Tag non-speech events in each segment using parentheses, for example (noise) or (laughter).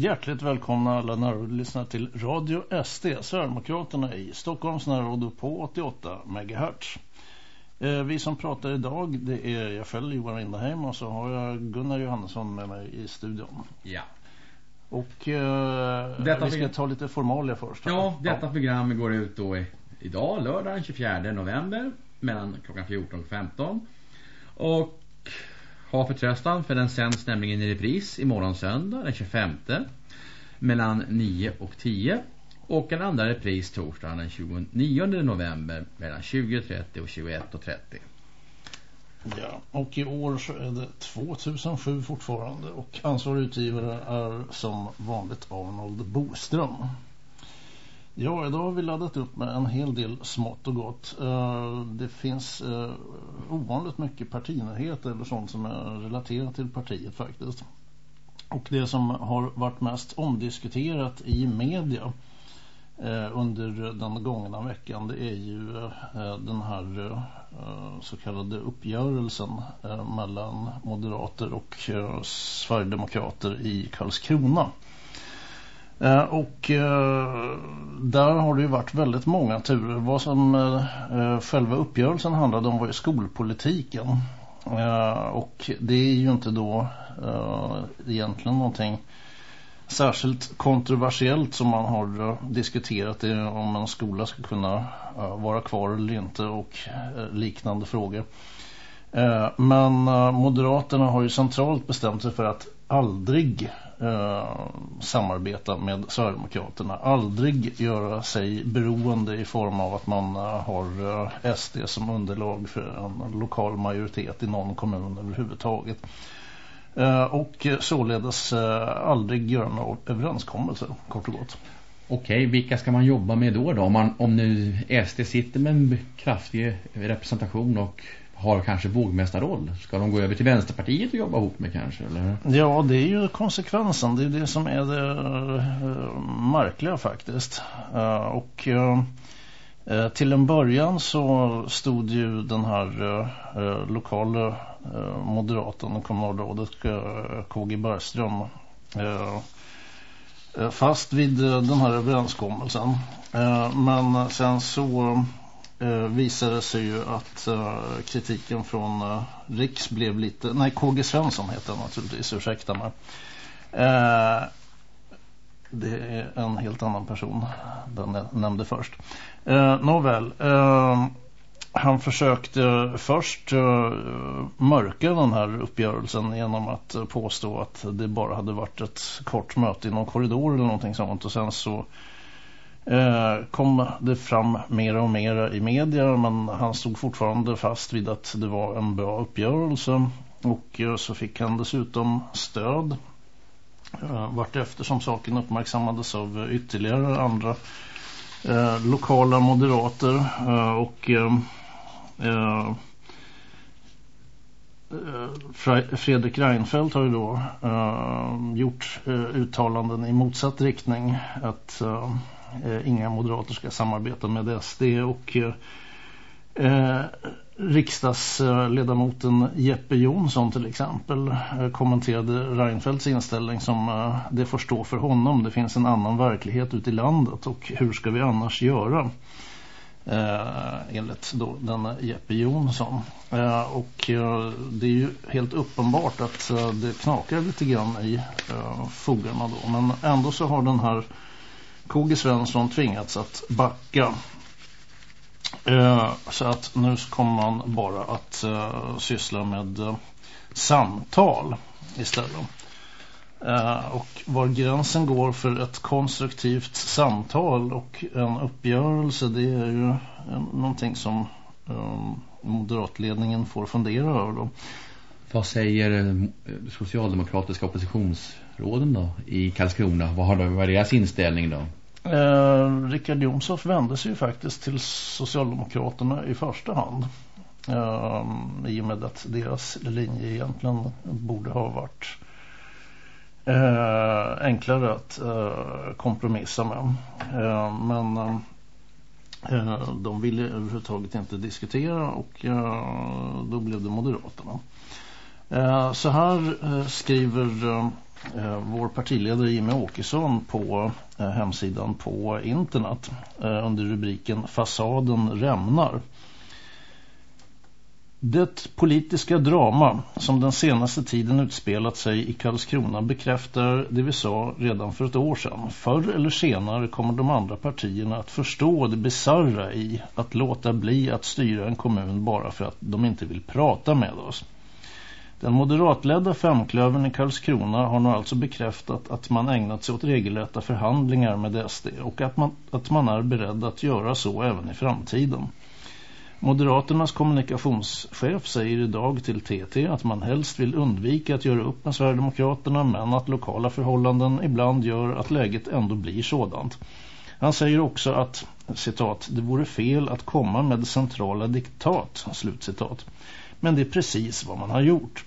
Hjärtligt välkomna alla närrådlyssnare till Radio SD, Sverigedemokraterna i Stockholms närråd på 88 MHz. Eh, vi som pratar idag, det är jag själv, Johan Rinderheim, och så har jag Gunnar Johansson med mig i studion. Ja. Och eh, detta vi ska ta lite formalia först. Ja, detta ja. program går ut då i, idag, lördag den 24 november, mellan klockan 14 och 15. Och ha förtröstan för den sänds nämligen i repris imorgon söndag den 25 mellan 9 och 10 och en andra repris torsdagen den 29 november mellan 20.30 och 21.30. Ja, och i år så är det 2007 fortfarande och ansvarig utgivare är som vanligt Arnold Boström. Ja, idag har vi laddat upp med en hel del smått och gott. Eh, det finns eh, ovanligt mycket partinyheter eller sånt som är relaterat till partiet faktiskt. Och det som har varit mest omdiskuterat i media eh, under den gångna veckan det är ju den här så kallade uppgörelsen mellan moderater och Sverigedemokrater i Karlskrona. Eh, och eh, där har det ju varit väldigt många turer. Vad som eh, själva uppgörelsen handlade om var ju skolpolitiken. och det är ju inte då egentligen någonting särskilt kontroversiellt som man har diskuterat det om en skola ska kunna vara kvar eller inte och liknande frågor. Men Moderaterna har ju centralt bestämt sig för att aldrig eh, samarbeta med Sverigedemokraterna. Aldrig göra sig beroende i form av att man eh, har eh, SD som underlag för en lokal majoritet i någon kommun överhuvudtaget. Eh, och således eh, aldrig göra några överenskommelser, kort och gott. Okej, vilka ska man jobba med då då? Om, man, om nu SD sitter med en kraftig representation och har kanske vågmästarroll. Ska de gå över till Vänsterpartiet och jobba ihop med kanske? Eller? Ja, det är ju konsekvensen. Det är det som är det eh, märkliga faktiskt. Eh, och eh, till en början så stod ju den här lokala moderaten och kommunalrådet KG Bergström fast vid den här överenskommelsen. Men sen så eh, visade sig ju att eh, kritiken från eh, Riks blev lite... Nej, KG Svensson heter han naturligtvis, ursäkta mig. Eh, det är en helt annan person, den jag nämnde först. Eh, nåväl, eh, han försökte först eh, mörka den här uppgörelsen genom att eh, påstå att det bara hade varit ett kort möte i någon korridor eller någonting sånt och sen så eh, Eh, kom det fram mer och mer i media men han stod fortfarande fast vid att det var en bra uppgörelse. Och eh, så fick han dessutom stöd. Eh, Vart efter som saken uppmärksammades av ytterligare andra eh, lokala moderater. Eh, och eh, Fredrik Reinfeldt har ju då eh, gjort eh, uttalanden i motsatt riktning. Att eh, Eh, inga moderater ska samarbeta med SD och eh, eh, riksdagsledamoten Jeppe Jonsson till exempel eh, kommenterade Reinfeldts inställning som eh, det får stå för honom. Det finns en annan verklighet ute i landet och hur ska vi annars göra? Eh, enligt då denna Jeppe Jonsson. Eh, och eh, det är ju helt uppenbart att eh, det knakar lite grann i eh, fogarna då. Men ändå så har den här KG Svensson tvingats att backa. Eh, så att nu kommer man bara att eh, syssla med eh, samtal istället. Eh, och var gränsen går för ett konstruktivt samtal och en uppgörelse det är ju någonting som eh, moderatledningen får fundera över då. Vad säger eh, socialdemokratiska oppositionsråden då i Karlskrona? Vad har de, vad är deras inställning då? Eh, Richard Jomshoff vände sig ju faktiskt till Socialdemokraterna i första hand. Eh, I och med att deras linje egentligen borde ha varit eh, enklare att eh, kompromissa med. Eh, men eh, eh de ville överhuvudtaget inte diskutera och eh, då blev det Moderaterna. Eh, så här eh, skriver eh, vår partiledare Jimmy Åkesson på Eh, hemsidan på internet eh, under rubriken Fasaden rämnar. Det politiska drama som den senaste tiden utspelat sig i Karlskrona bekräftar det vi sa redan för ett år sedan. Förr eller senare kommer de andra partierna att förstå det bizarra i att låta bli att styra en kommun bara för att de inte vill prata med oss. Den moderatledda femklövern i Karlskrona har nu alltså bekräftat att man ägnat sig åt regelrätta förhandlingar med SD och att man, att man är beredd att göra så även i framtiden. Moderaternas kommunikationschef säger idag till TT att man helst vill undvika att göra upp med Sverigedemokraterna men att lokala förhållanden ibland gör att läget ändå blir sådant. Han säger också att, citat, det vore fel att komma med centrala diktat, slutcitat. Men det är precis vad man har gjort.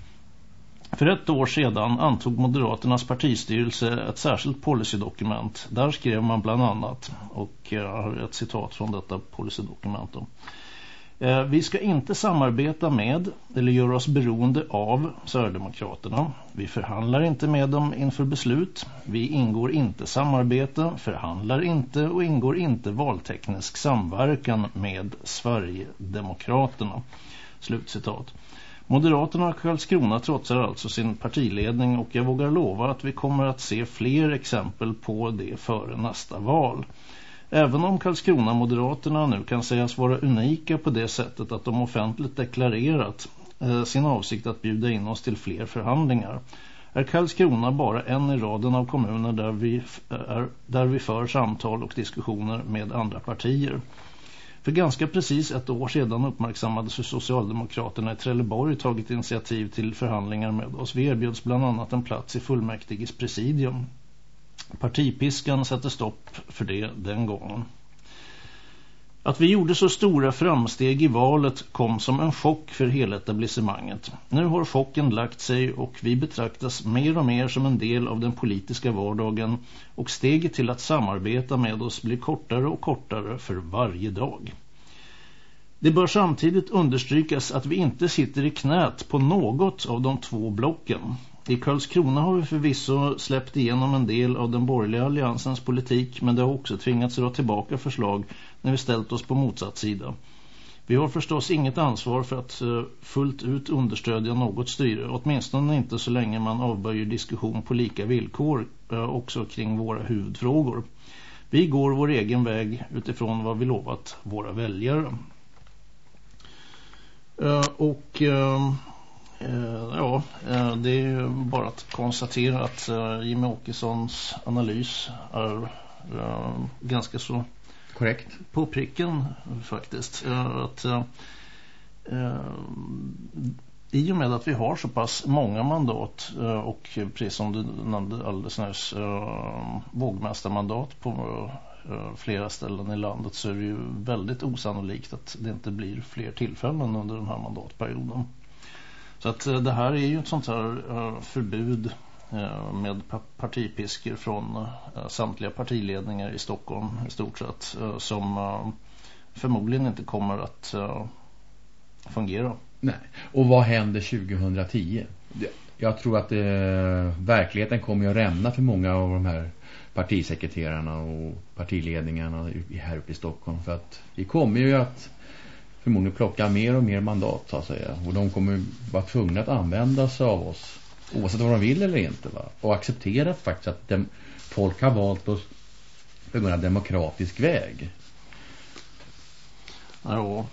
För ett år sedan antog Moderaternas partistyrelse ett särskilt policydokument. Där skrev man bland annat, och jag har ett citat från detta policydokument då. Eh, Vi ska inte samarbeta med eller göra oss beroende av Sverigedemokraterna. Vi förhandlar inte med dem inför beslut. Vi ingår inte samarbete, förhandlar inte och ingår inte valteknisk samverkan med Sverigedemokraterna. Slutcitat. Moderaterna och Karlskrona trotsar alltså sin partiledning och jag vågar lova att vi kommer att se fler exempel på det före nästa val. Även om Karlskrona Moderaterna nu kan sägas vara unika på det sättet att de offentligt deklarerat eh, sin avsikt att bjuda in oss till fler förhandlingar är Karlskrona bara en i raden av kommuner där vi, är, där vi för samtal och diskussioner med andra partier. För ganska precis ett år sedan uppmärksammades hur Socialdemokraterna i Trelleborg tagit initiativ till förhandlingar med oss. Vi erbjöds bland annat en plats i fullmäktiges presidium. Partipiskan satte stopp för det den gången. Att vi gjorde så stora framsteg i valet kom som en chock för hela etablissemanget. Nu har chocken lagt sig och vi betraktas mer och mer som en del av den politiska vardagen och steget till att samarbeta med oss blir kortare och kortare för varje dag. Det bör samtidigt understrykas att vi inte sitter i knät på något av de två blocken. I Karlskrona har vi förvisso släppt igenom en del av den borgerliga alliansens politik men det har också tvingats dra tillbaka förslag när vi ställt oss på motsatt sida. Vi har förstås inget ansvar för att eh, fullt ut understödja något styre, åtminstone inte så länge man avböjer diskussion på lika villkor eh, också kring våra huvudfrågor. Vi går vår egen väg utifrån vad vi lovat våra väljare. Eh, och ja, eh, det är ju bara att konstatera att eh, Jimmy Åkessons analys är ganska så korrekt på pricken faktiskt. Att i och med att vi har så pass många mandat och precis som du nämnde alldeles nyss vågmästarmandat på flera ställen i landet så är det ju väldigt osannolikt att det inte blir fler tillfällen under den här mandatperioden. Så att eh, det här är ju ett sånt här eh, förbud eh, med partipisker från samtliga partiledningar i Stockholm i stort sett som förmodligen inte kommer att fungera. Nej. Och vad händer 2010? Jag tror att det, verkligheten kommer att rämna för många av de här partisekreterarna och partiledningarna här uppe i Stockholm för att vi kommer ju att förmodligen plocka mer och mer mandat så att säga. Och de kommer vara tvungna att använda sig av oss oavsett vad de vill eller inte va. Och acceptera faktiskt att dem, folk har valt oss på en demokratisk väg. Ja.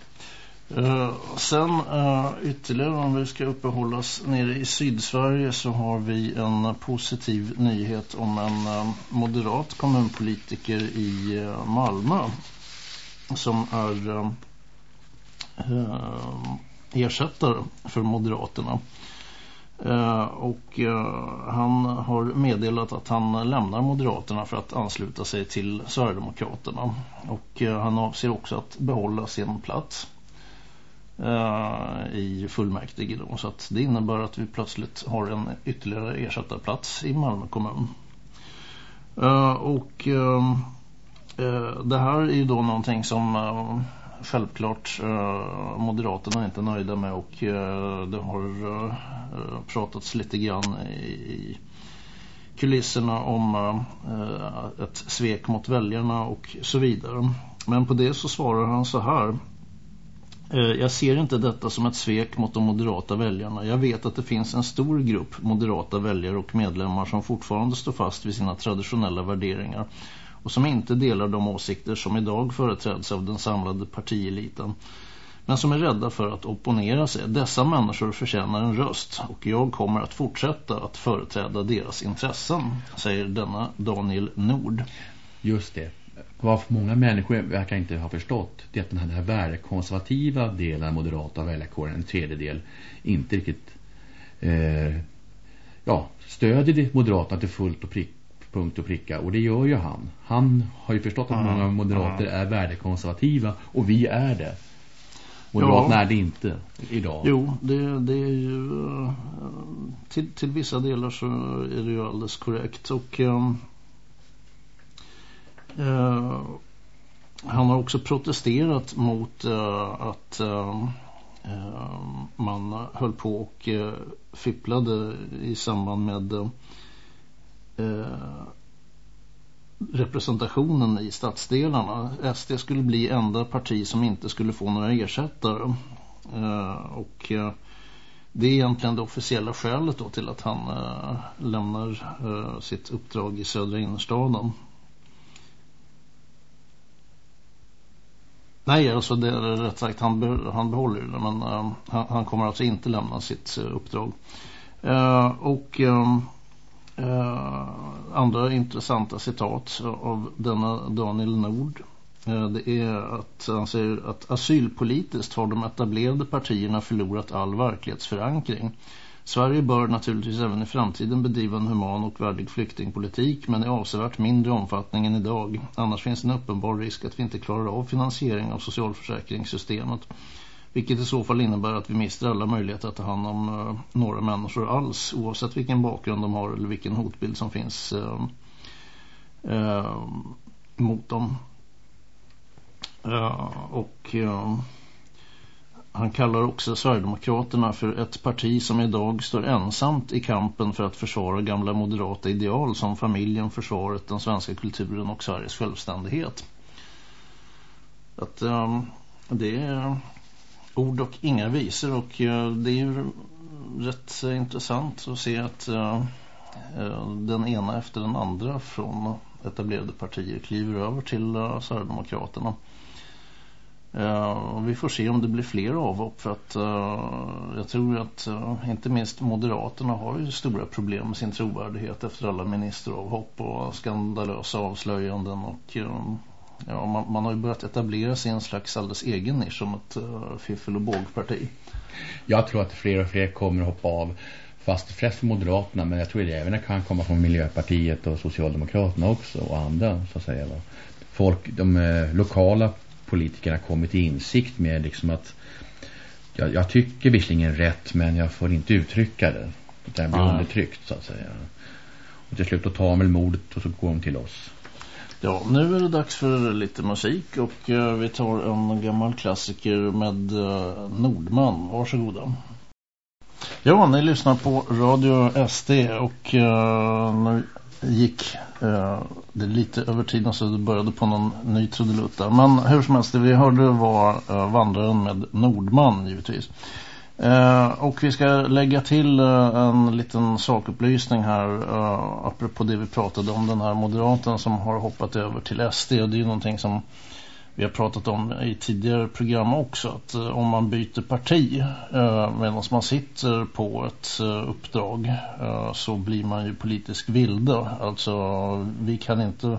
Uh, sen uh, ytterligare om vi ska uppehålla oss nere i Sydsverige så har vi en positiv nyhet om en uh, moderat kommunpolitiker i Malmö som är Eh, ersättare för Moderaterna. Eh, och eh, han har meddelat att han lämnar Moderaterna för att ansluta sig till Sverigedemokraterna. Och eh, han avser också att behålla sin plats eh, i fullmäktige då. Så att det innebär att vi plötsligt har en ytterligare ersättarplats i Malmö kommun. Eh, och eh, eh, det här är ju då någonting som självklart eh, Moderaterna är inte nöjda med och eh, det har eh, pratats lite grann i, kulisserna om ett svek mot väljarna och så vidare. Men på det så svarar han så här. Jag ser inte detta som ett svek mot de moderata väljarna. Jag vet att det finns en stor grupp moderata väljare och medlemmar som fortfarande står fast vid sina traditionella värderingar och som inte delar de åsikter som idag företräds av den samlade partieliten men som är rädda för att opponera sig. Dessa människor förtjänar en röst och jag kommer att fortsätta att företräda deras intressen, säger denna Daniel Nord. Just det. Vad många människor verkar inte ha förstått det är att den här värdekonservativa delen av moderata väljarkåren, en tredjedel, inte riktigt eh, ja, stödjer det moderaterna till fullt och prick punkt och pricka. Och det gör ju han. Han har ju förstått att många moderater är värdekonservativa och vi är det. Moderaterna ja. är det inte idag. Jo, det, det är ju eh, till, till vissa delar så är det ju alldeles korrekt. Och um, uh, han har också protesterat mot uh, att uh, man höll på och fipplade i samband med Eh, representationen i stadsdelarna. SD skulle bli enda parti som inte skulle få några ersättare. Eh, och eh, det är egentligen det officiella skälet då till att han lämnar sitt uppdrag i södra innerstaden. Nej, alltså det är rätt sagt, han, be han behåller det men uh, han, han, kommer alltså inte lämna sitt uh, uppdrag. Uh, och Eh, andra intressanta citat av denna Daniel Nord eh, det är att han säger att asylpolitiskt har de etablerade partierna förlorat all verklighetsförankring. Sverige bör naturligtvis även i framtiden bedriva en human och värdig flyktingpolitik men i avsevärt mindre omfattning än idag. Annars finns en uppenbar risk att vi inte klarar av finansiering av socialförsäkringssystemet. Vilket i så fall innebär att vi mister alla möjligheter att ta hand om eh, några människor alls. Oavsett vilken bakgrund de har eller vilken hotbild som finns eh, eh, mot dem. och han kallar också Sverigedemokraterna för ett parti som idag står ensamt i kampen för att försvara gamla moderata ideal som familjen, försvaret, den svenska kulturen och Sveriges självständighet. Att det är ord och inga visor och det är ju rätt intressant att se att den ena efter den andra från etablerade partier kliver över till Sverigedemokraterna. Vi får se om det blir fler avhopp för att jag tror att inte minst Moderaterna har ju stora problem med sin trovärdighet efter alla ministeravhopp och skandalösa avslöjanden och ja, man, man, har ju börjat etablera sig i en slags alldeles egen nisch som ett uh, fiffel- och bågparti. Jag tror att fler och fler kommer att hoppa av fast flest Moderaterna men jag tror det även kan komma från Miljöpartiet och Socialdemokraterna också och andra så att säga. Va? Folk, de eh, lokala politikerna kommer till insikt med liksom att jag, jag tycker visserligen rätt men jag får inte uttrycka det. Det blir mm. undertryckt så att säga. Och till slut då tar de väl mordet och så går de till oss. Ja, nu är det dags för lite musik och eh, vi tar en gammal klassiker med eh, Nordman. Varsågoda. Ja, ni lyssnar på Radio SD och eh, nu gick det lite över tiden så det började på någon ny trudelutt Men hur som helst, det vi hörde var Vandraren med Nordman givetvis. Eh, och vi ska lägga till eh, en liten sakupplysning här eh, apropå det vi pratade om den här moderaten som har hoppat över till SD och det är ju någonting som vi har pratat om i tidigare program också att eh, om man byter parti eh, medan man sitter på ett eh, uppdrag eh, så blir man ju politisk vilde. Alltså vi kan inte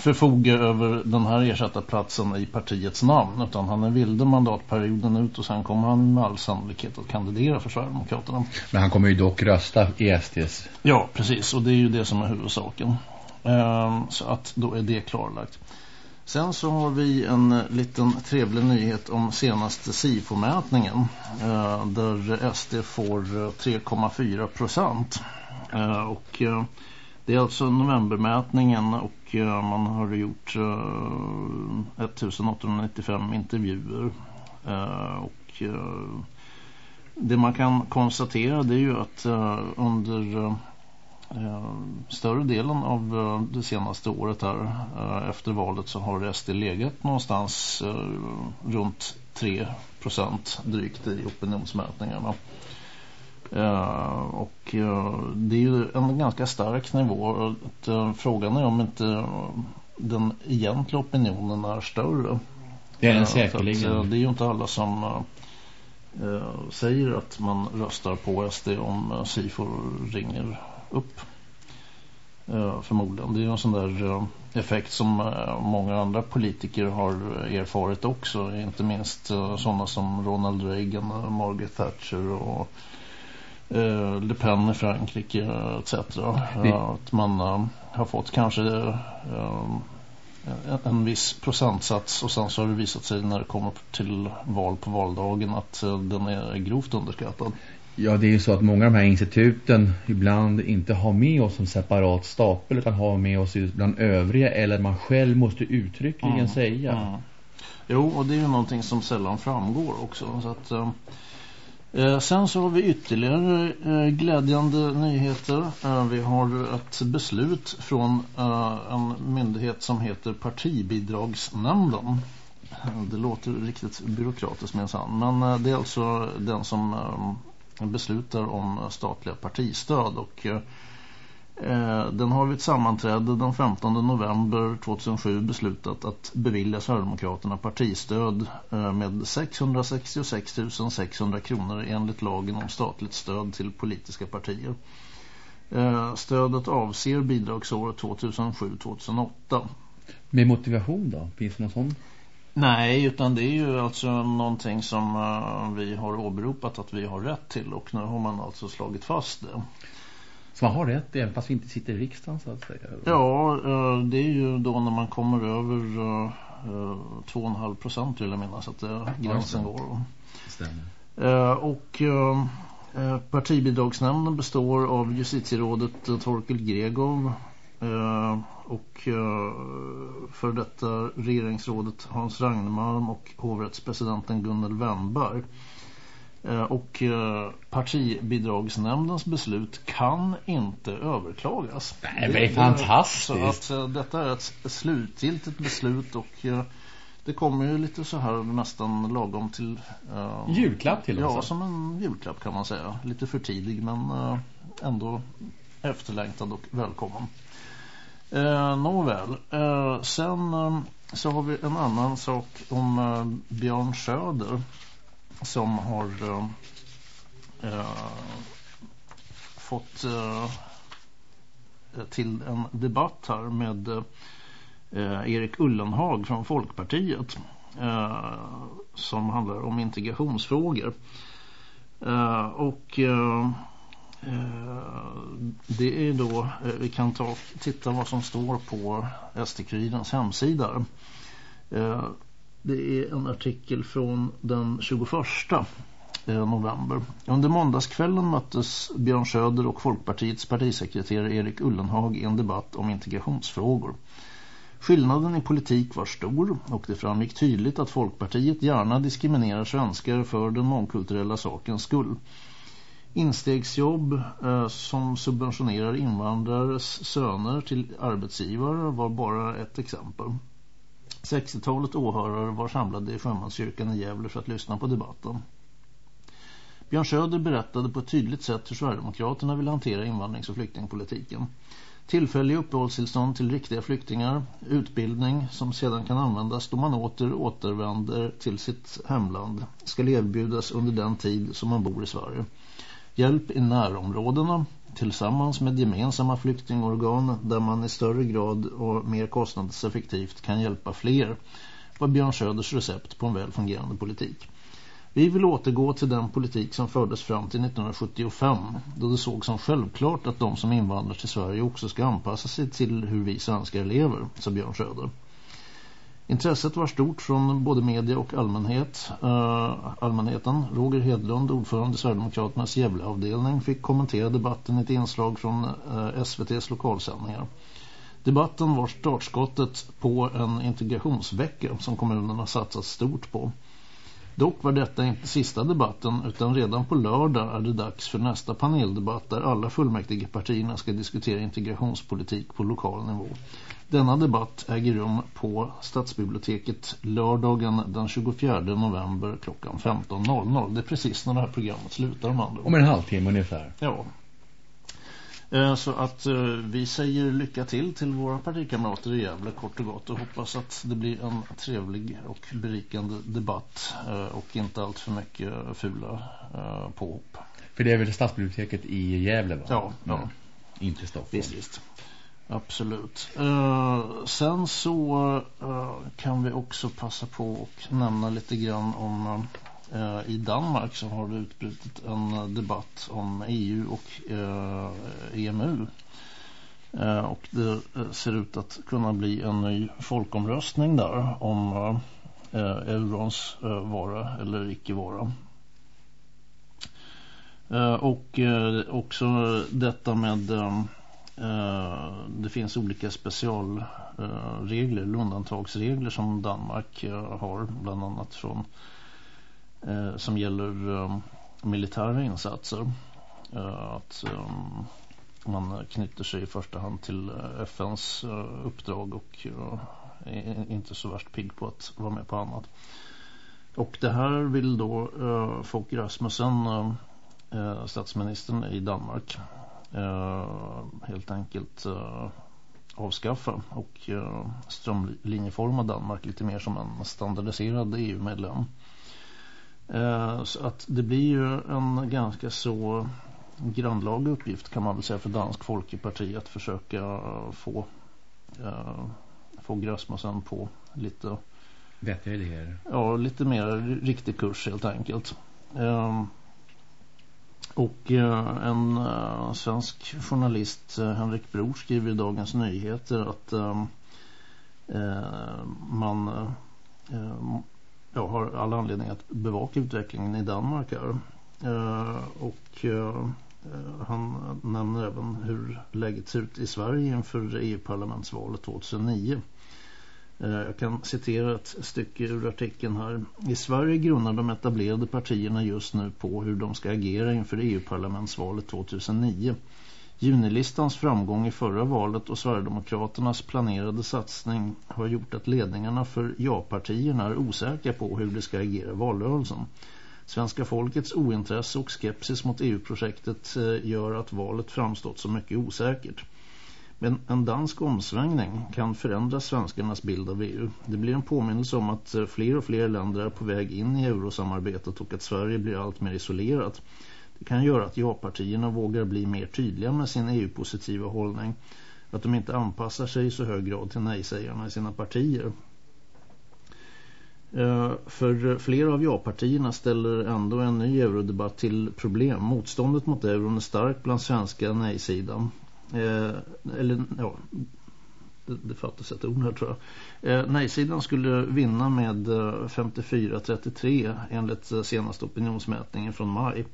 förfoga över den här ersättarplatsen i partiets namn utan han är vilde mandatperioden ut och sen kommer han med all sannolikhet att kandidera för Sverigedemokraterna. Men han kommer ju dock rösta i SDs. Ja, precis och det är ju det som är huvudsaken. Ehm, så att då är det klarlagt. Sen så har vi en liten trevlig nyhet om senaste SIFO-mätningen eh, där SD får 3,4 procent. Eh, och eh, det är alltså novembermätningen och eh, man har gjort eh, 1895 intervjuer. Eh, och det man kan konstatera det är ju att under större delen av det senaste året här efter valet så har SD legat någonstans runt 3 procent drygt i opinionsmätningarna. Uh, och uh, det är ju en ganska stark nivå. Att, uh, frågan är om inte den egentliga opinionen är större. Det är den säkerligen. Det är ju inte alla som säger att man röstar på SD om SIFO ringer upp. förmodligen. Det är ju en sån där effekt som många andra politiker har erfarit också. Inte minst sådana som Ronald Reagan, Margaret Thatcher och eh, Le Pen i Frankrike etc. Det... Att man eh, har fått kanske eh, en viss procentsats och sen så har det visat sig när det kommer till val på valdagen att eh, den är grovt underskattad. Ja, det är ju så att många av de här instituten ibland inte har med oss en separat stapel utan har med oss bland övriga eller man själv måste uttryckligen mm, säga. Mm. Jo, och det är ju någonting som sällan framgår också. Så att, eh, Eh, Eh, sen så har vi ytterligare eh, glädjande nyheter. Eh, vi har ett beslut från en myndighet som heter Partibidragsnämnden. Det låter riktigt byråkratiskt minsann. Men det är alltså den som beslutar om statliga partistöd och Eh, den har vid ett sammanträde den 15 november 2007 beslutat att bevilja Sverigedemokraterna partistöd eh, med 666 600 kronor enligt lagen om statligt stöd till politiska partier. Eh, stödet avser bidragsåret 2007-2008. Med motivation då? Finns det någon sån? Nej, utan det är ju alltså någonting som vi har åberopat att vi har rätt till och nu har man alltså slagit fast det. Så man har rätt även fast vi inte sitter i riksdagen så att säga. Ja, eh, det är ju då när man kommer över 2,5 eh, procent vill jag minnas att gränsen går. Stämmer. Eh, och partibidragsnämnden består av justitierådet Torkel Gregov och för detta regeringsrådet Hans Ragnemalm och hovrättspresidenten Gunnel Wennberg. Eh, och eh, partibidragsnämndens beslut kan inte överklagas. Nej, det är fantastiskt. Så att eh, detta är ett slutgiltigt beslut och det kommer ju lite så här nästan lagom till... Uh, julklapp till oss? Ja, som en julklapp kan man säga. Lite för tidig men uh, ändå efterlängtad och välkommen. Uh, nåväl, uh, sen så har vi en annan sak om Björn Söder som har eh, eh, fått eh, till en debatt här med Erik Ullenhag från Folkpartiet som handlar om integrationsfrågor. och det är då, vi kan ta, titta vad som står på SD-kurirens hemsida. Det är en artikel från den 21 eh, november. Under måndagskvällen möttes Björn Söder och Folkpartiets partisekreterare Erik Ullenhag i en debatt om integrationsfrågor. Skillnaden i politik var stor och det framgick tydligt att Folkpartiet gärna diskriminerar svenskar för den mångkulturella sakens skull. Instegsjobb eh, som subventionerar invandrares söner till arbetsgivare var bara ett exempel. 60-talet åhörare var samlade i Sjömanskyrkan i Gävle för att lyssna på debatten. Björn Söder berättade på ett tydligt sätt hur Sverigedemokraterna vill hantera invandrings- och flyktingpolitiken. Tillfälliga uppehållstillstånd till riktiga flyktingar, utbildning som sedan kan användas då man åter återvänder till sitt hemland ska erbjudas under den tid som man bor i Sverige. Hjälp i närområdena, tillsammans med gemensamma flyktingorgan där man i större grad och mer kostnadseffektivt kan hjälpa fler var Björn Söders recept på en väl fungerande politik. Vi vill återgå till den politik som fördes fram till 1975 då det såg som självklart att de som invandrar till Sverige också ska anpassa sig till hur vi svenskar lever, sa Björn Söder. Intresset var stort från både media och allmänhet. Uh, allmänheten, Roger Hedlund, ordförande i Sverigedemokraternas Gävleavdelning, fick kommentera debatten i ett inslag från eh, uh, SVTs lokalsändningar. Debatten var startskottet på en integrationsvecka som kommunerna satsat stort på. Dock var detta inte sista debatten utan redan på lördag är det dags för nästa paneldebatt där alla fullmäktigepartierna ska diskutera integrationspolitik på lokal nivå. Denna debatt äger rum på Stadsbiblioteket lördagen den 24 november klockan 15.00. Det är precis när det här programmet slutar. Om en halvtimme ungefär. Ja. Eh, så att eh, vi säger lycka till till våra partikamrater i Gävle kort och gott och hoppas att det blir en trevlig och berikande debatt eh, och inte allt för mycket fula påhopp. För det är väl stadsbiblioteket i Gävle va? Ja, ja. Mm. Inte Stockholm. Visst, visst. Absolut. Uh, sen så uh, kan vi också passa på och nämna lite grann om uh, Eh, i Danmark så har det utbrutit en debatt om EU och eh, EMU. Eh, och det ser ut att kunna bli en ny folkomröstning där om eurons vara eller icke vara. och också detta med det finns olika specialregler, undantagsregler som Danmark har bland annat från Eh, som gäller ehm, militära insatser. Eh, att ehm, man knyter sig i första hand till eh, FNs uppdrag och är inte så värst pigg på att vara med på annat. Och det här vill då Folke Rasmussen, statsministern i Danmark, Eh, helt enkelt eh, avskaffa och eh, strömlinjeforma Danmark lite mer som en standardiserad EU-medlem. Uh, så att det blir ju en ganska så grannlaga uppgift kan man väl säga för Dansk Folkeparti att försöka få få Grasmussen på lite vettiga idéer. Ja, lite mer riktig kurs helt enkelt. Och eh, en eh, svensk journalist, eh, Henrik Bror, skriver i Dagens Nyheter att man jag har alla anledning att bevaka utvecklingen i Danmark här. Eh, och eh, han nämner även hur läget ser ut i Sverige inför EU-parlamentsvalet 2009. Eh, jag kan citera ett stycke ur artikeln här. I Sverige grundar de etablerade partierna just nu på hur de ska agera inför EU-parlamentsvalet 2009. Junilistans framgång i förra valet och Sverigedemokraternas planerade satsning har gjort att ledningarna för ja-partierna är osäkra på hur de ska agera i valrörelsen. Svenska folkets ointresse och skepsis mot EU-projektet eh, gör att valet framstått som mycket osäkert. Men en dansk omsvängning kan förändra svenskarnas bild av EU. Det blir en påminnelse om att eh, fler och fler länder är på väg in i eurosamarbetet och att Sverige blir allt mer isolerat. Det kan göra att ja-partierna vågar bli mer tydliga med sin EU-positiva hållning. Att de inte anpassar sig i så hög grad till nej-sägarna i sina partier. Eh, för flera av ja-partierna ställer ändå en ny eurodebatt till problem. Motståndet mot euron är starkt bland svenska nej-sidan. Eh, eller ja, det, det fattas ett ord här tror jag. Eh, nej-sidan skulle vinna med eh, 54-33 enligt eh, senaste opinionsmätningen från maj.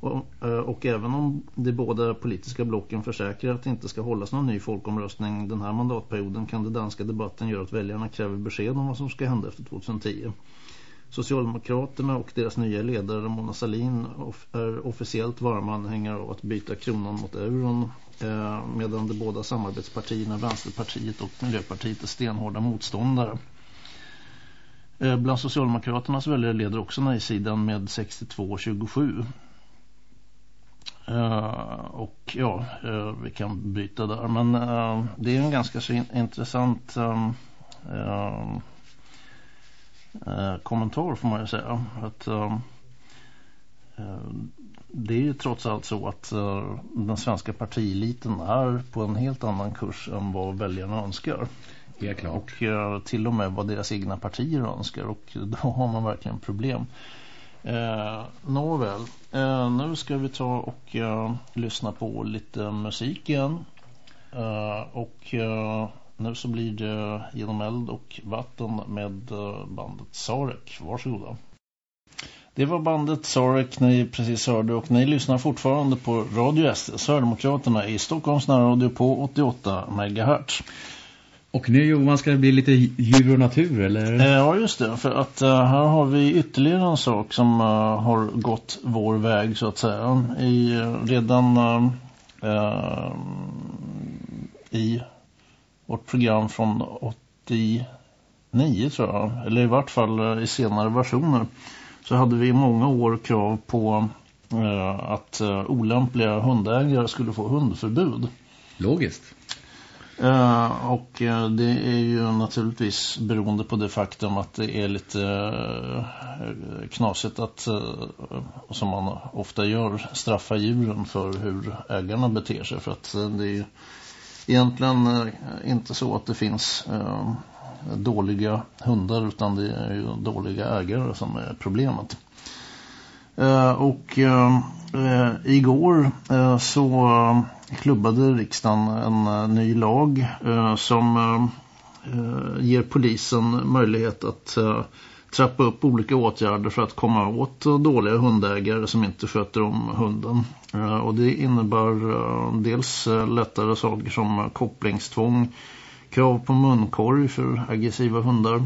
Och, eh, och, även om de båda politiska blocken försäkrar att det inte ska hållas någon ny folkomröstning den här mandatperioden kan den danska debatten göra att väljarna kräver besked om vad som ska hända efter 2010. Socialdemokraterna och deras nya ledare Mona Salin är officiellt varma anhängare av att byta kronan mot euron eh, medan de båda samarbetspartierna, Vänsterpartiet och Miljöpartiet, är stenhårda motståndare. Eh, bland Socialdemokraternas väljare leder också nej-sidan med 62-27. Uh, och ja, uh, vi kan byta där. Men uh, det är en ganska så in intressant um, kommentar får man ju säga. Att um, det är ju trots allt så att den svenska partieliten är på en helt annan kurs än vad väljarna önskar. Helt klart. Och till och med vad deras egna partier önskar och då har man verkligen problem. Eh, nåväl, eh, nu ska vi ta och eh, lyssna på lite musik igen. Eh, och eh, nu så blir det genom eld och vatten med bandet Sarek. Varsågoda. Det var bandet Sarek ni precis hörde och ni lyssnar fortfarande på Radio SD, Sverigedemokraterna i Stockholms närradio på 88 MHz. Och nu Johan ska det bli lite djur och natur eller? Eh, ja just det, för att uh, här har vi ytterligare en sak som uh, har gått vår väg så att säga. I, redan i vårt program från 89 tror jag, eller i vart fall i senare versioner så hade vi i många år krav på att olämpliga hundägare skulle få hundförbud. Logiskt. Uh, och uh, det är ju naturligtvis beroende på det faktum att det är lite uh, knasigt att, som man ofta gör, straffa djuren för hur ägarna beter sig. För att det är ju egentligen inte så att det finns dåliga hundar utan det är ju dåliga ägare som är problemet. Eh, och eh, eh, igår så klubbade riksdagen en ny lag som ger polisen möjlighet att trappa upp olika åtgärder för att komma åt dåliga hundägare som inte sköter om hunden. Och det innebär dels lättare saker som kopplingstvång, krav på munkorg för aggressiva hundar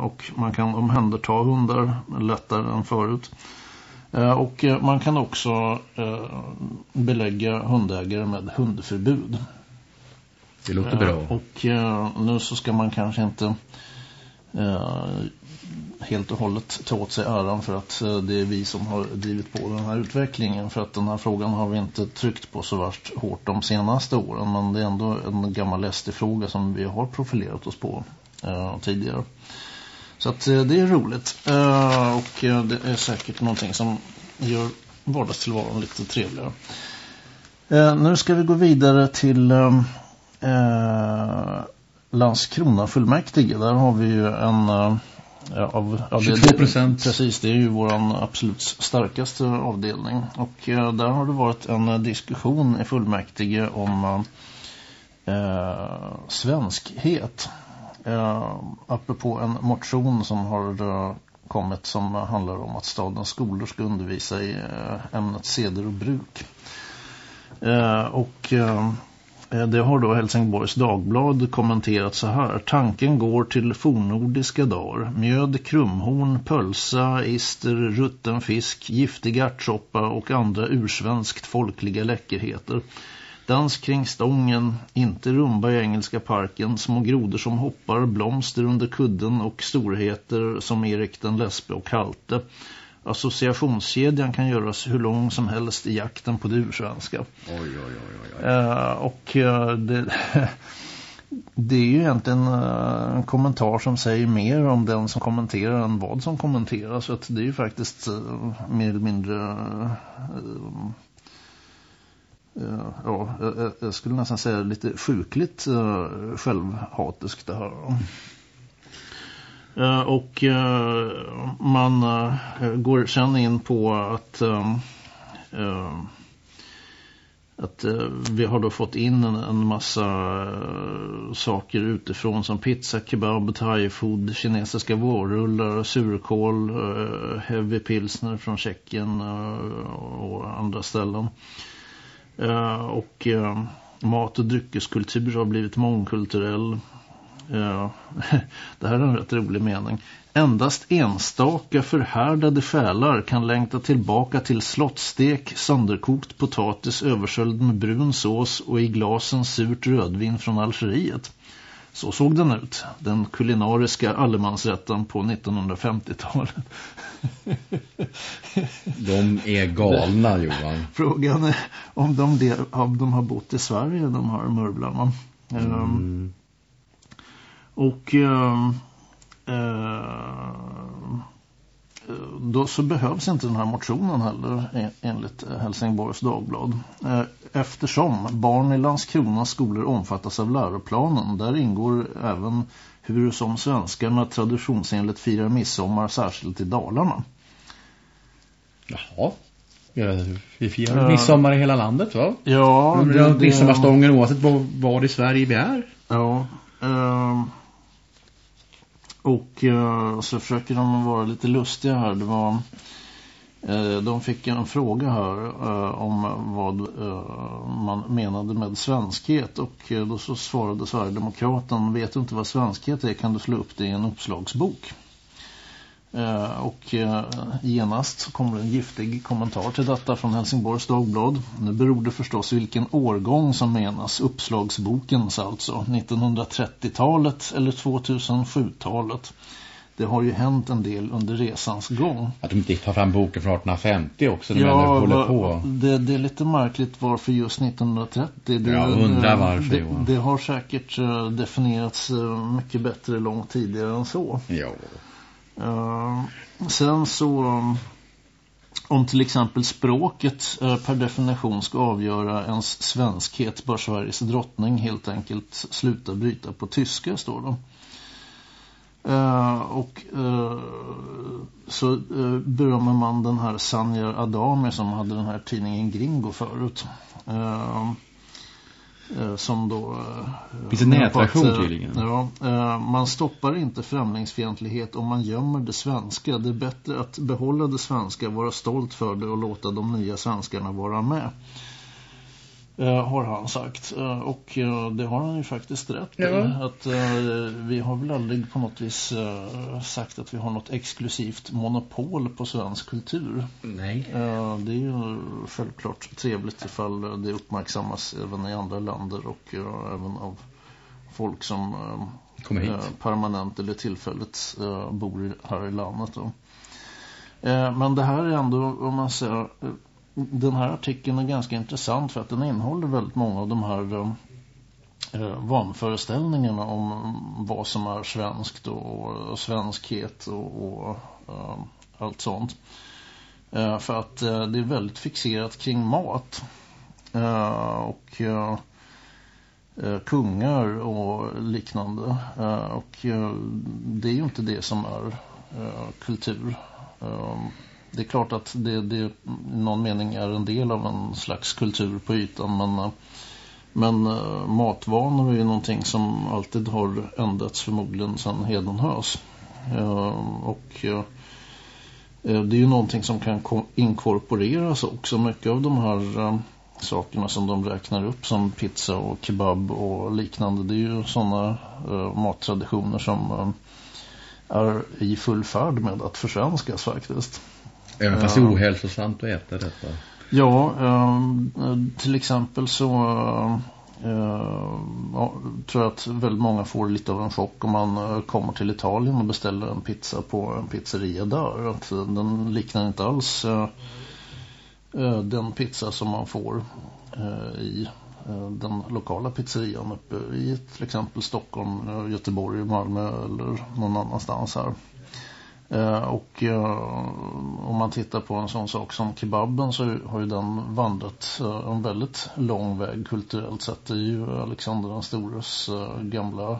och man kan omhänderta hundar lättare än förut. Eh, och eh, man kan också eh, belägga hundägare med hundförbud. Det låter bra. Och nu så ska man kanske inte helt och hållet ta åt sig äran för att det är vi som har drivit på den här utvecklingen. För att den här frågan har vi inte tryckt på så vart hårt de senaste åren. Men det är ändå en gammal SD-fråga som vi har profilerat oss på eh, tidigare. Så att eh, det är roligt. Eh, och eh, det är säkert någonting som gör vardagstillvaron lite trevligare. Nu ska vi gå vidare till Landskrona fullmäktige. Där har vi ju en... Av, av 22 procent. Precis, det är ju vår absolut starkaste avdelning. Och där har det varit en diskussion i fullmäktige om eh, svenskhet eh, apropå en motion som har eh, kommit som handlar om att stadens skolor ska undervisa i eh, ämnet seder och bruk. Eh, och eh, det har då Helsingborgs Dagblad kommenterat så här. Tanken går till fornordiska dagar. Mjöd, krumhorn, pölsa, ister, rutten fisk, giftig ärtsoppa och andra ursvenskt folkliga läckerheter. Dans kring stången, inte rumba i engelska parken, små grodor som hoppar, blomster under kudden och storheter som Erik den Lesbe och Halte. Associationskedjan kan göras hur lång som helst i jakten på det ursvenska. Oj, oj, oj, oj. Uh, och uh, det, (laughs) det är ju egentligen uh, en kommentar som säger mer om den som kommenterar än vad som kommenteras. Så att det är ju faktiskt mer eller mindre ja, jag skulle nästan säga lite sjukligt eh, självhatiskt det här. Eh, och eh, man går sen in på att att vi har då fått in en, en massa saker utifrån som pizza, kebab, thai-food, kinesiska vårrullar, surkål, heavy pilsner från Tjeckien och andra ställen. Eh, och eh, mat- och dryckeskultur har blivit mångkulturell. Eh, (laughs) det här är en rätt rolig mening. Endast enstaka förhärdade själar kan längta tillbaka till slottstek, sönderkokt potatis översöljd med brun sås och i glasen surt rödvin från Algeriet. Så såg den ut, den kulinariska allemansrätten på 1950-talet. (laughs) De är galna, Johan. Frågan är om de, om de har bott i Sverige, de här mörvlarna. Mm. Um, och um, uh, då så behövs inte den här motionen heller enligt Helsingborgs Dagblad. Eh, eftersom barn i Landskrona skolor omfattas av läroplanen. Där ingår även hur som svenskarna traditionsenligt firar midsommar särskilt i Dalarna. Jaha. Ja, vi firar uh, midsommar i hela landet va? Ja. Det, det, midsommarstången oavsett var i Sverige vi är. Ja. Uh, och eh, så försöker de vara lite lustiga här. Det var Eh, de fick en fråga här eh, om vad eh, man menade med svenskhet och eh, då så svarade Sverigedemokraten vet du inte vad svenskhet är kan du slå upp det i en uppslagsbok. Och genast så kommer en giftig kommentar till detta från Helsingborgs Dagblad. Nu beror det förstås vilken årgång som menas, uppslagsbokens alltså, 1930-talet eller 2007-talet det har ju hänt en del under resans gång. Att de inte tar fram boken från 1850 också, ja, håller på. Det, det, är lite märkligt varför just 1930. Det, Jag undrar varför. Det, det, har säkert eh, definierats eh, mycket bättre långt tidigare än så. Ja. Uh, sen så um, om till exempel språket eh, per definition ska avgöra ens svenskhet bör Sveriges drottning helt enkelt sluta bryta på tyska står det. Uh, och uh, så uh, berömmer man den här Sanjar Adami som hade den här tidningen Gringo förut som då... Finns en nätversion tydligen. Ja, man stoppar inte främlingsfientlighet om man gömmer det svenska. Det är bättre att behålla det svenska, vara stolt för det och låta de nya svenskarna vara med. Uh, har han sagt. Uh, och uh, det har han ju faktiskt rätt ja. Att vi har väl aldrig på något vis sagt att vi har något exklusivt monopol på svensk kultur. Nej. det är ju självklart trevligt ifall det uppmärksammas även i andra länder och även av folk som permanent eller tillfälligt bor här i landet. Då. men det här är ändå, om man säger den här artikeln är ganska intressant för att den innehåller väldigt många av de här eh, eh vanföreställningarna om vad som är svenskt och, och svenskhet och, och eh, allt sånt. Eh, för att eh, det är väldigt fixerat kring mat. Eh, och eh, eh kungar och liknande. Eh, och det är ju inte det som är kultur det är klart att det, det i någon mening är en del av en slags kultur på ytan men, eh, men eh, matvanor är ju någonting som alltid har ändrats förmodligen sedan hedenhös. Eh, och det är ju någonting som kan inkorporeras också. Mycket av de här sakerna som de räknar upp som pizza och kebab och liknande. Det är ju sådana mattraditioner som är i full färd med att försvenskas faktiskt. Även fast det är ohälsosamt att äta detta. Ja, ehm, till exempel så Uh, ja, tror jag att väldigt många får lite av en chock om man uh, kommer till Italien och beställer en pizza på en pizzeria där. Att, uh, den liknar inte alls den pizza som man får i den lokala pizzerian uppe i till exempel Stockholm, Göteborg, Malmö eller någon annanstans här. Eh, och eh, om man tittar på en sån sak som kebaben så har ju den vandrat eh, en väldigt lång väg kulturellt sett. Det är ju Alexander den stores gamla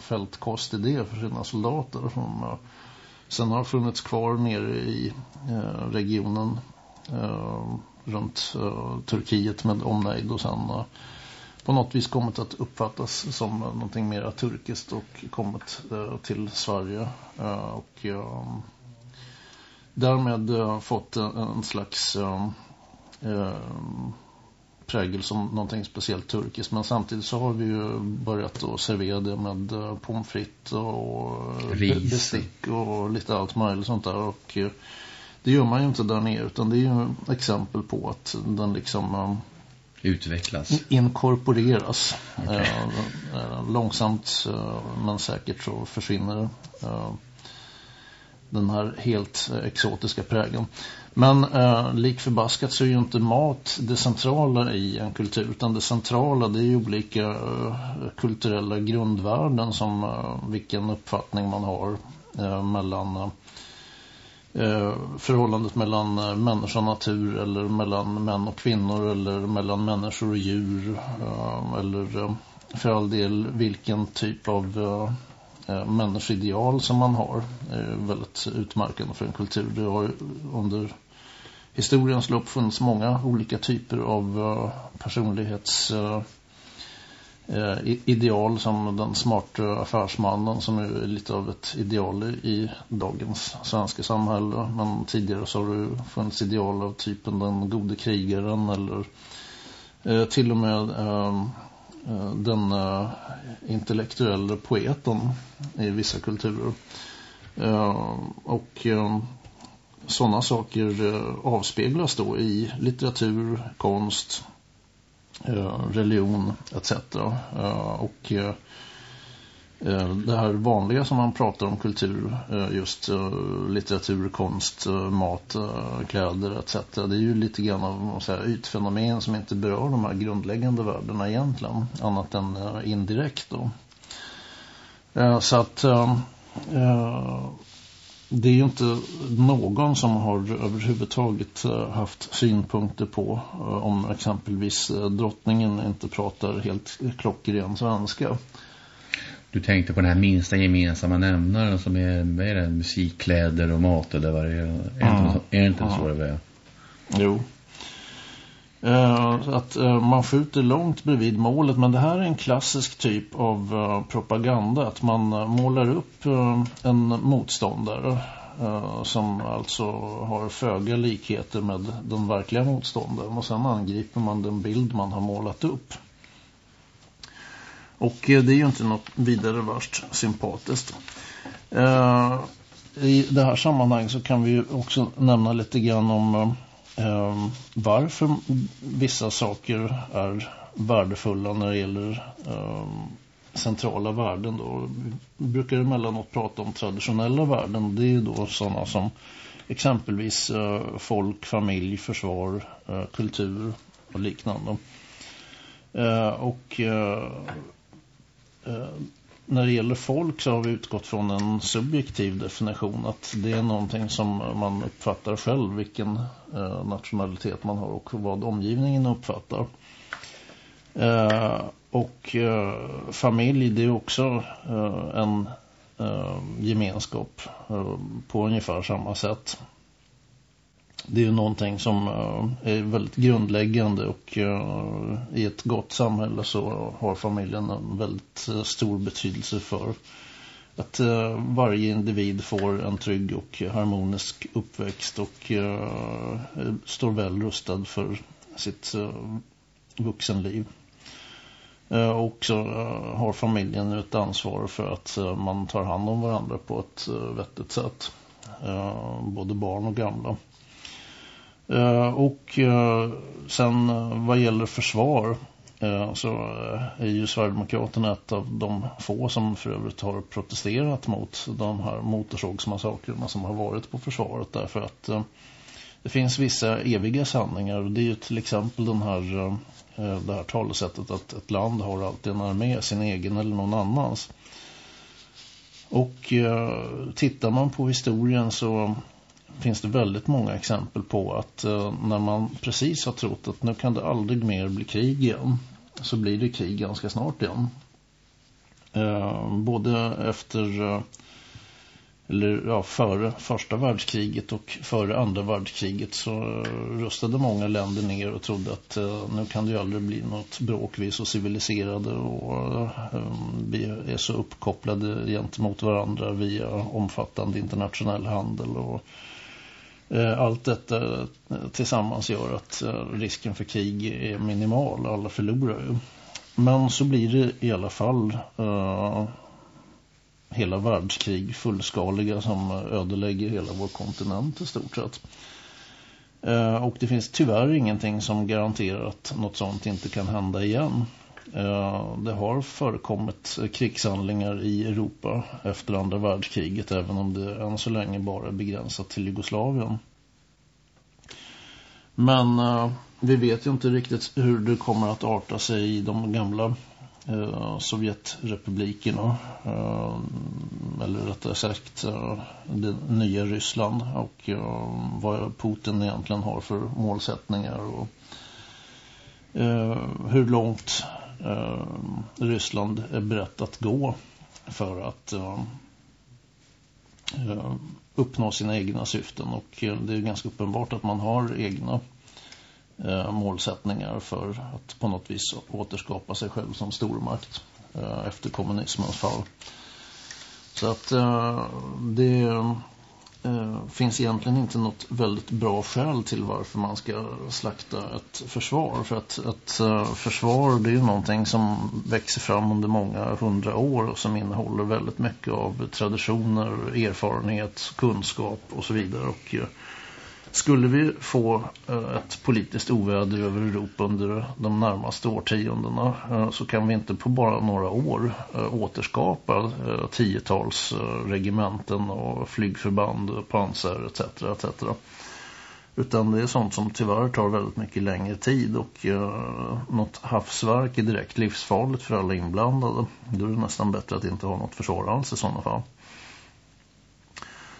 fältkostidé för sina soldater som sen har funnits kvar nere i regionen runt Turkiet med omnejd och sen på något vis kommit att uppfattas som någonting mer turkiskt och kommit eh, till Sverige eh, och eh, därmed fått en, slags prägel som någonting speciellt turkiskt men samtidigt så har vi ju börjat att servera det med pommes frites och Ris. bestick och lite allt möjligt sånt där och det gör man ju inte där nere utan det är ju exempel på att den liksom utvecklas? Inkorporeras. Okay. Eh, långsamt eh, men säkert så försvinner. Eh, den här helt exotiska prägen. Men eh, lik förbaskat så är ju inte mat det centrala i en kultur utan det centrala det är ju olika eh, kulturella grundvärden som eh, vilken uppfattning man har eh, mellan Eh, Eh, förhållandet mellan eh, människa och natur eller mellan män och kvinnor eller mellan människor och djur eh, eller för all del vilken typ av människorideal som man har är väldigt utmärkande för en kultur. Det har under historiens lopp funnits många olika typer av personlighets Eh, ideal som den smarta affärsmannen som är lite av ett ideal i dagens svenska samhälle. Men tidigare så har det funnits ideal av typen den gode krigaren eller eh, till och med ehm, eh, den eh, intellektuella poeten i vissa kulturer. Eh, och ehm, sådana saker eh, avspeglas då i litteratur, konst, Eh, religion etc. Eh, och eh, det här vanliga som man pratar om kultur, just litteratur, konst, mat, kläder etc. Det är ju lite grann av säga, ytfenomen som inte berör de här grundläggande värdena egentligen, annat än indirekt då. Så att det är ju inte någon som har överhuvudtaget eh, haft synpunkter på eh, om exempelvis eh, drottningen inte pratar helt klockren svenska. Du tänkte på den här minsta gemensamma nämnaren som är, är det, musikkläder och mat eller vad det är. Är, mm. inte, är det inte så det är? Jo. Uh, att uh, man skjuter långt bredvid målet men det här är en klassisk typ av uh, propaganda att man målar upp en motståndare som alltså har föga likheter med den verkliga motståndaren och sen angriper man den bild man har målat upp. Och det är ju inte något vidare värst sympatiskt. I det här sammanhanget så kan vi ju också nämna lite grann om eh, varför vissa saker är värdefulla när det gäller eh, centrala värden då. Vi brukar emellanåt prata om traditionella värden. Det är ju då sådana som exempelvis eh, folk, familj, försvar, eh, kultur och liknande. Eh, och eh, eh, när det gäller folk så har vi utgått från en subjektiv definition att det är någonting som man uppfattar själv vilken eh, nationalitet man har och vad omgivningen uppfattar. Eh, och eh, familj det är också eh, en eh, gemenskap eh, på ungefär samma sätt det är ju någonting som eh, är väldigt grundläggande och eh, i ett gott samhälle så har familjen en väldigt eh, stor betydelse för att varje individ får en trygg och harmonisk uppväxt och står väl rustad för sitt vuxenliv. Och så har familjen ett ansvar för att man tar hand om varandra på ett vettigt sätt. Både barn och gamla. Eh, och eh, sen eh, vad gäller försvar så är ju Sverigedemokraterna ett av de få som för övrigt har protesterat mot de här motorsågsmassakrerna som har varit på försvaret därför att det finns vissa eviga sanningar och det är ju till exempel den här, det här talesättet att ett land har alltid en armé, sin egen eller någon annans. Och tittar man på historien så finns det väldigt många exempel på att eh, när man precis har trott att nu kan det aldrig mer bli krig igen så blir det krig ganska snart igen. Eh, både efter eh, eller ja, före första världskriget och före andra världskriget så eh, rustade många länder ner och trodde att eh, nu kan det ju aldrig bli något bråk, vi är så civiliserade och eh, vi är så uppkopplade gentemot varandra via omfattande internationell handel och Eh, allt detta eh, tillsammans gör att eh, risken för krig är minimal. Alla förlorar ju. Men så blir det i alla fall uh, hela världskrig fullskaliga som ödelägger hela vår kontinent i stort sett. Uh, och det finns tyvärr ingenting som garanterar att något sånt inte kan hända igen. Eh, det har förekommit krigshandlingar i Europa efter andra världskriget även om det än så länge bara är begränsat till Jugoslavien. Men eh, vi vet ju inte riktigt hur det kommer att arta sig i de gamla eh, Sovjetrepublikerna. Eller rättare sagt det nya Ryssland och vad Putin egentligen har för målsättningar och hur långt Eh, Ryssland är berett att gå för att eh, eh, uppnå sina egna syften och det är ganska uppenbart att man har egna eh, målsättningar för att på något vis återskapa sig själv som stormakt eh, efter kommunismens fall. Så att eh, det eh, finns egentligen inte något väldigt bra skäl till varför man ska slakta ett försvar. För att ett eh, försvar det är ju någonting som växer fram under många hundra år och som innehåller väldigt mycket av traditioner, erfarenhet, kunskap och så vidare. Och eh, skulle vi få eh, ett politiskt oväder över Europa under de närmaste årtiondena eh, så kan vi inte på bara några år eh, återskapa tiotals regementen och flygförband, pansar etc. etc. Utan det är sånt som tyvärr tar väldigt mycket längre tid och något havsverk är direkt livsfarligt för alla inblandade. Då är det nästan bättre att inte ha något försvar alls i sådana fall.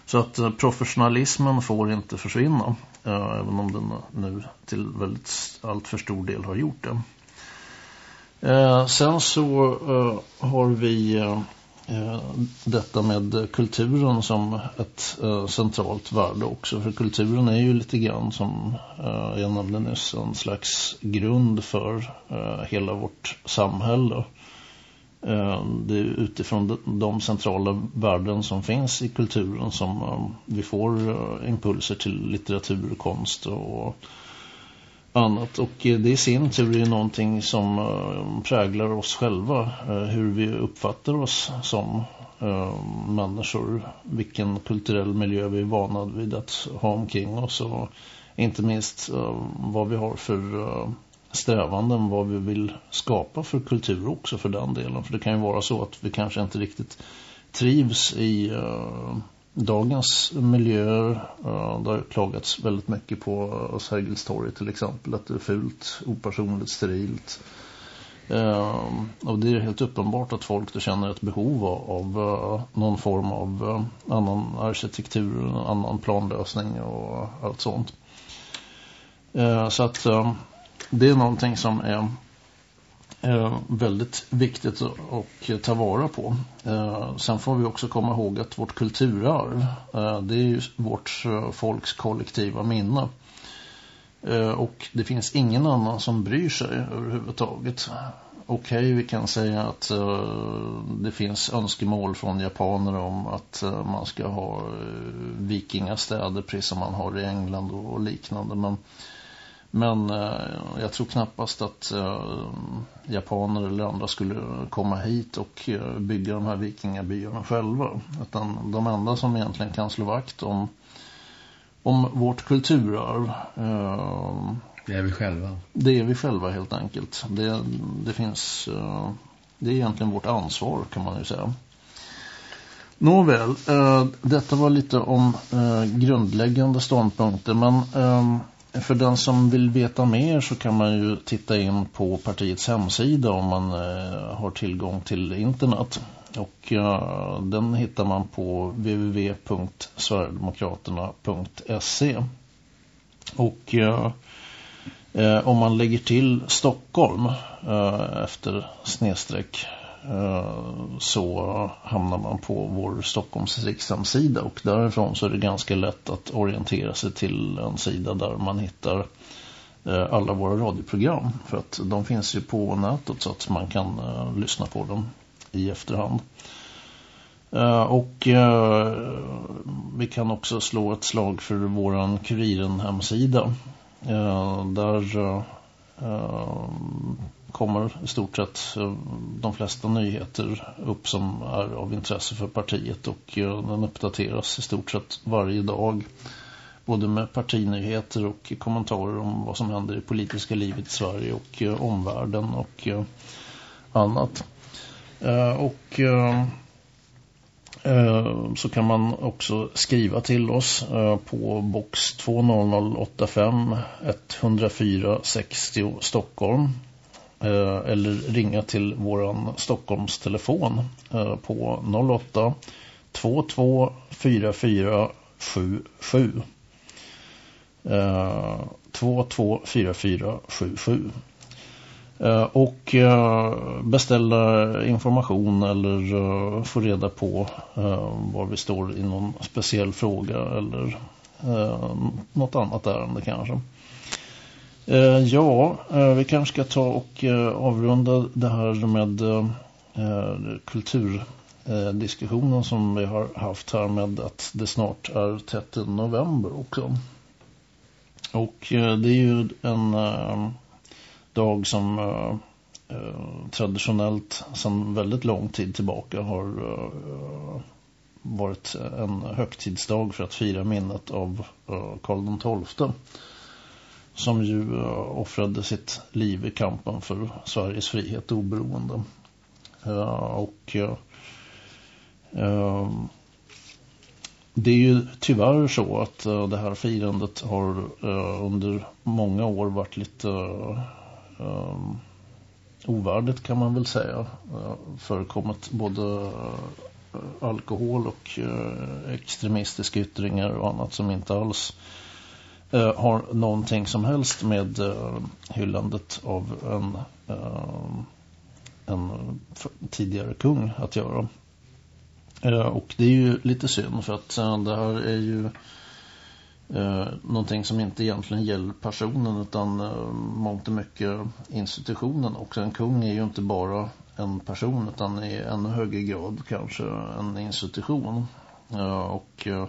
Så att eh, professionalismen får inte försvinna. Eh, även om den nu till väldigt allt för stor del har gjort det. Eh, sen så har vi detta med kulturen som ett centralt värde också. För kulturen är ju lite grann som jag nämnde nyss en slags grund för hela vårt samhälle. Ehm, det är utifrån de centrala värden som finns i kulturen som ehm, vi får eh, impulser till litteratur, konst och annat. Och eh, det i sin tur är någonting som ehm, präglar oss själva. Eh, hur vi uppfattar oss som människor. Vilken kulturell miljö vi är vana vid att ha omkring oss. Och inte minst vad vi har för strävanden vad vi vill skapa för kultur också för den delen. För det kan ju vara så att vi kanske inte riktigt trivs i uh, dagens miljöer. Uh, det har klagats väldigt mycket på uh, Sergels torg till exempel. Att det är fult, opersonligt, sterilt. Uh, och det är helt uppenbart att folk då känner ett behov av uh, någon form av uh, annan arkitektur, annan planlösning och allt sånt. så att det är någonting som är väldigt viktigt att ta vara på. Eh, sen får vi också komma ihåg att vårt kulturarv, eh, det är ju vårt eh, folks kollektiva minne. Och det finns ingen annan som bryr sig överhuvudtaget. Okej, okay, vi kan säga att det finns önskemål från japaner om att man ska ha vikingastäder precis som man har i England och liknande. Men men eh, jag tror knappast att eh, japaner eller andra skulle komma hit och eh, bygga de här vikingabyarna själva. Utan de enda som egentligen kan slå vakt om, om vårt kulturarv. Eh, det är vi själva. Det är vi själva helt enkelt. Det, det finns... Eh, det är egentligen vårt ansvar kan man ju säga. Nåväl, eh, detta var lite om grundläggande ståndpunkter men för den som vill veta mer så kan man ju titta in på partiets hemsida om man eh, har tillgång till internet. Och eh, den hittar man på www.sverigedemokraterna.se Och eh, eh, om man lägger till Stockholm eh, efter snedstreck Eh, så hamnar man på vår Stockholms rikssamsida och därifrån så är det ganska lätt att orientera sig till en sida där man hittar eh, alla våra radioprogram för att de finns ju på nätet så att man kan uh, lyssna på dem i efterhand. Uh, och uh, vi kan också slå ett slag för våran Kuriren hemsida. där kommer i stort sett eh, de flesta nyheter upp som är av intresse för partiet och eh, den uppdateras i stort sett varje dag både med partinyheter och kommentarer om vad som händer i politiska livet i Sverige och eh, omvärlden och annat. Och så kan man också skriva till oss på box 20085 104 60 Stockholm Eh, eller ringa till våran Stockholms telefon eh, på 08 22 44 77 22 44 77 och eh, beställa information eller få reda på var vi står i någon speciell fråga eller något annat ärende kanske. Eh, ja, eh, vi kanske ska ta och eh, avrunda det här med kulturdiskussionen som vi har haft här med att det snart är 30 november också. Och det är ju en dag som eh, traditionellt sedan väldigt lång tid tillbaka har eh, varit en högtidsdag för att fira minnet av eh, Karl XII som ju eh, offrade sitt liv i kampen för Sveriges frihet och oberoende. Eh, och eh, det är ju tyvärr så att det här firandet har under många år varit lite ovärdigt kan man väl säga. Förekommit både alkohol och extremistiska yttringar och annat som inte alls eh, har någonting som helst med eh, hyllandet av en, eh, en tidigare kung att göra. Eh, och det är ju lite synd för att eh, det här är ju eh, någonting som inte egentligen gäller personen utan eh, mångt och mycket institutionen. Och en kung är ju inte bara en person utan i ännu högre grad kanske en institution. Eh, och eh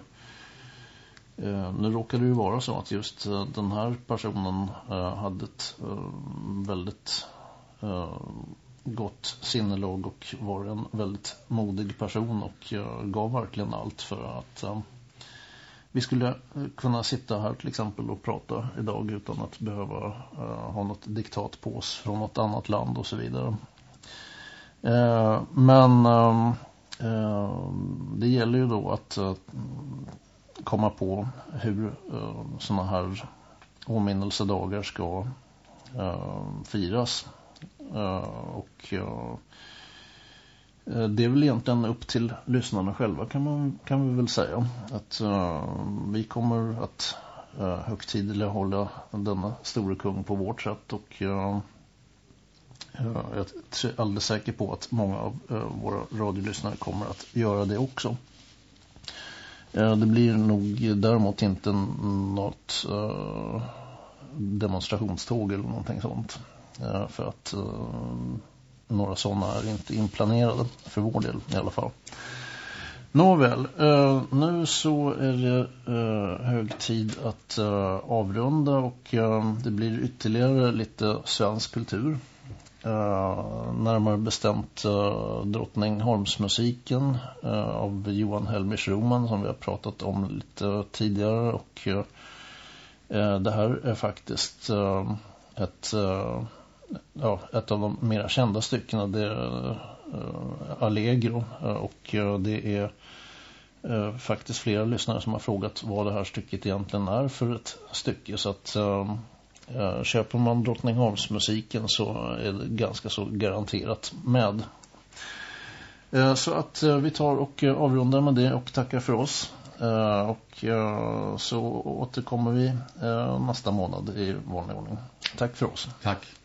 Eh, nu råkar det ju vara så att just eh, den här personen eh, hade ett väldigt gott sinnelag och var en väldigt modig person och gav verkligen allt för att vi skulle kunna sitta här till exempel och prata idag utan att behöva ha något diktat på oss från något annat land och så vidare. Men ehm, ehm, det gäller ju då att komma på hur eh, sådana här åminnelsedagar ska eh, firas. Eh, och eh, eh, det är väl egentligen upp till lyssnarna själva kan man kan vi väl säga. Att vi kommer att eh, högtidliga hålla denna store kung på vårt sätt och jag är alldeles säker på att många av våra radiolyssnare kommer att göra det också. Eh, det blir nog däremot inte något eh, demonstrationståg eller någonting sånt. Eh, för att några sådana är inte inplanerade för vår del i alla fall. Nåväl, nu så är det hög tid att avrunda och det blir ytterligare lite svensk kultur. Eh, närmare bestämt eh, Drottningholmsmusiken eh, av Johan Helmich Roman som vi har pratat om lite tidigare. Och eh, eh det här är faktiskt eh, ett ja, ett av de mera kända styckena det är Allegro. Och det är faktiskt flera lyssnare som har frågat vad det här stycket egentligen är för ett stycke. Så att Eh, köper man Drottningholmsmusiken så är det ganska så garanterat med. Eh, så att eh, vi tar och avrundar med det och tackar för oss. Och så återkommer vi nästa månad i vanlig ordning. Tack för oss. Tack.